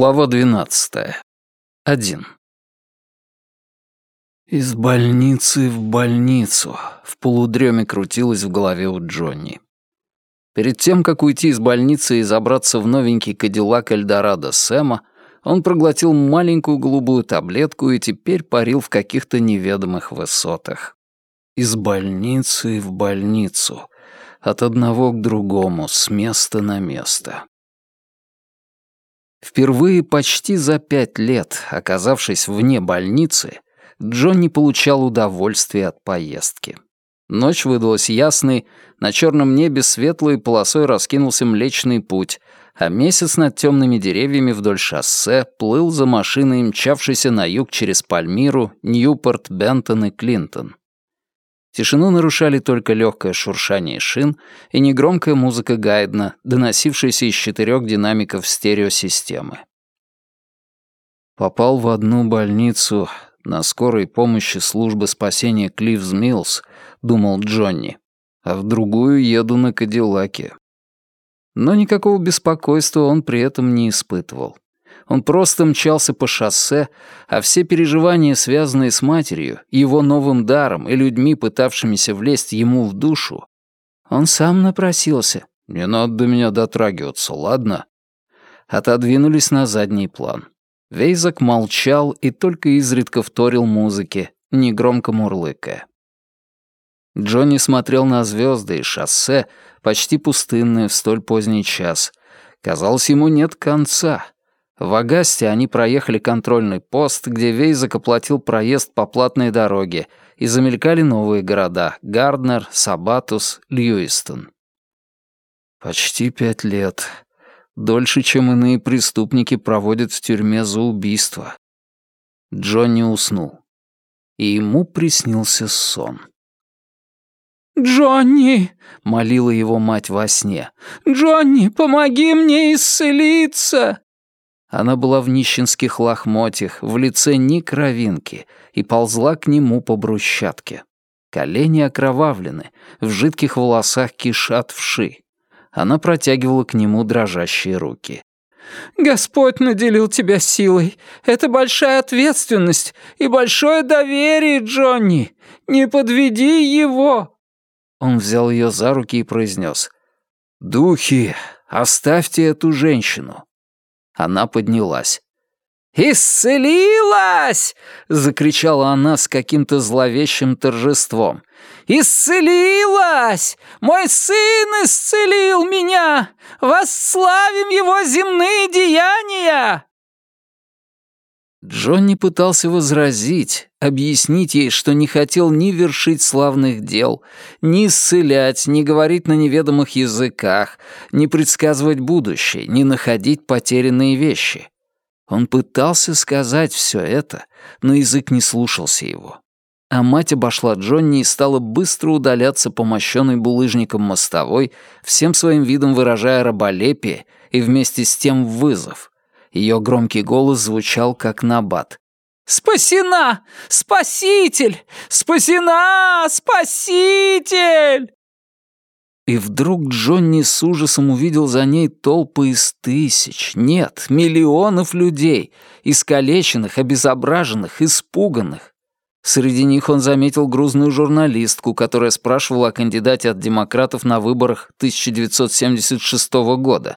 Глава двенадцатая. Один. Из больницы в больницу в полудреме крутилось в голове у Джонни. Перед тем, как уйти из больницы и забраться в новенький кадиллак Эльдорадо Сэма, он проглотил маленькую голубую таблетку и теперь парил в каких-то неведомых высотах. Из больницы в больницу, от одного к другому, с места на место. Впервые почти за пять лет, оказавшись вне больницы, Джон получал удовольствия от поездки. Ночь выдалась ясной, на черном небе светлой полосой раскинулся Млечный Путь, а месяц над темными деревьями вдоль шоссе плыл за машиной, мчавшейся на юг через Пальмиру, Ньюпорт, Бентон и Клинтон. Тишину нарушали только легкое шуршание шин и негромкая музыка Гайдна, доносившаяся из четырех динамиков стереосистемы. Попал в одну больницу на скорой помощи службы спасения Клиффс Миллс, думал Джонни, а в другую еду на Кадиллаке. Но никакого беспокойства он при этом не испытывал. Он просто мчался по шоссе, а все переживания, связанные с матерью, его новым даром и людьми, пытавшимися влезть ему в душу, он сам напросился. «Не надо до меня дотрагиваться, ладно?» Отодвинулись на задний план. Вейзак молчал и только изредка вторил музыке, негромко мурлыкая. Джонни смотрел на звезды и шоссе, почти пустынное в столь поздний час. Казалось, ему нет конца — в Агасте они проехали контрольный пост, где Вейзак оплатил проезд по платной дороге, и замелькали новые города — Гарднер, Сабатус, Льюистон. Почти пять лет. Дольше, чем иные преступники проводят в тюрьме за убийство. Джонни уснул. И ему приснился сон. «Джонни!» — молила его мать во сне. «Джонни, помоги мне исцелиться!» Она была в нищенских лохмотьях, в лице ни кровинки, и ползла к нему по брусчатке. Колени окровавлены, в жидких волосах кишат вши. Она протягивала к нему дрожащие руки. «Господь наделил тебя силой. Это большая ответственность и большое доверие, Джонни. Не подведи его!» Он взял ее за руки и произнес. «Духи, оставьте эту женщину. Она поднялась. «Исцелилась!» — закричала она с каким-то зловещим торжеством. «Исцелилась! Мой сын исцелил меня! Восславим его земные деяния!» Джонни пытался возразить, объяснить ей, что не хотел ни вершить славных дел, ни исцелять, ни говорить на неведомых языках, ни предсказывать будущее, ни находить потерянные вещи. Он пытался сказать все это, но язык не слушался его. А мать обошла Джонни и стала быстро удаляться по мощенной булыжником мостовой, всем своим видом выражая раболепие и вместе с тем вызов. Ее громкий голос звучал как набат. «Спасена! Спаситель! Спасена! Спаситель!» И вдруг Джонни с ужасом увидел за ней толпы из тысяч, нет, миллионов людей, искалеченных, обезображенных, испуганных. Среди них он заметил грузную журналистку, которая спрашивала о кандидате от демократов на выборах 1976 года.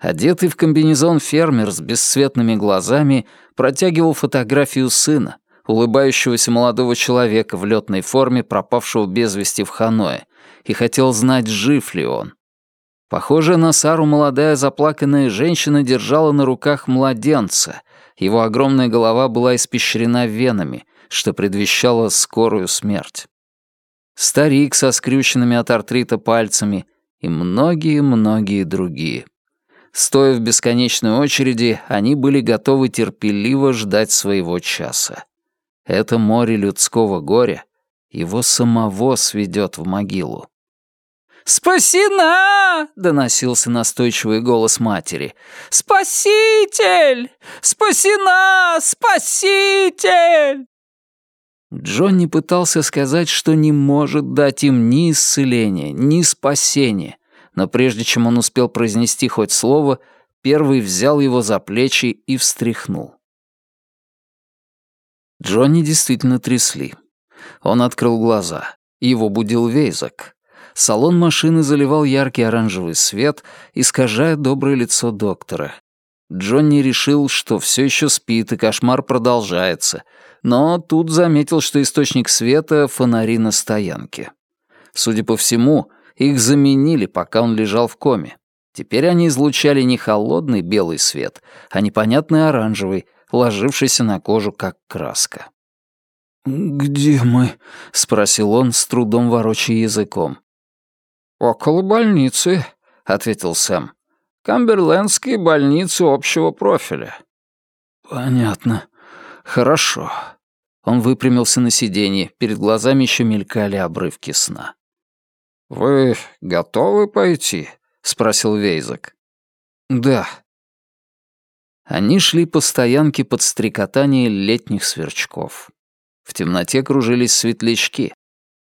Одетый в комбинезон фермер с бесцветными глазами протягивал фотографию сына, улыбающегося молодого человека в летной форме, пропавшего без вести в Ханое, и хотел знать, жив ли он. Похожая на Сару молодая заплаканная женщина держала на руках младенца. Его огромная голова была испещрена венами, что предвещало скорую смерть. Старик со скрюченными от артрита пальцами и многие-многие другие. Стоя в бесконечной очереди, они были готовы терпеливо ждать своего часа. Это море людского горя его самого сведет в могилу. «Спасена!» — доносился настойчивый голос матери. «Спаситель! Спасена! Спаситель!» Джонни пытался сказать, что не может дать им ни исцеления, ни спасения, но прежде чем он успел произнести хоть слово, первый взял его за плечи и встряхнул. Джонни действительно трясли. Он открыл глаза. Его будил Вейзак. Салон машины заливал яркий оранжевый свет, искажая доброе лицо доктора. Джонни решил, что все еще спит и кошмар продолжается, но тут заметил, что источник света — фонари на стоянке. Судя по всему, их заменили, пока он лежал в коме. Теперь они излучали не холодный белый свет, а непонятный оранжевый, ложившийся на кожу как краска. «Где мы?» — спросил он, с трудом ворочая языком. «Около больницы», — ответил Сэм. «Камберлендские больницы общего профиля». «Понятно. Хорошо». Он выпрямился на сиденье, перед глазами еще мелькали обрывки сна. «Вы готовы пойти?» — спросил Вейзак. «Да». Они шли по стоянке под стрекотание летних сверчков. В темноте кружились светлячки.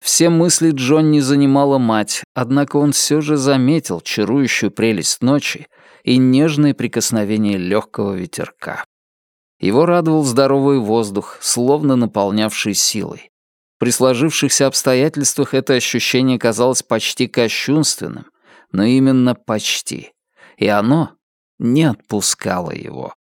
Все мысли Джонни занимала мать, однако он все же заметил чарующую прелесть ночи и нежное прикосновение легкого ветерка. Его радовал здоровый воздух, словно наполнявший силой. При сложившихся обстоятельствах это ощущение казалось почти кощунственным, но именно почти. И оно не отпускало его.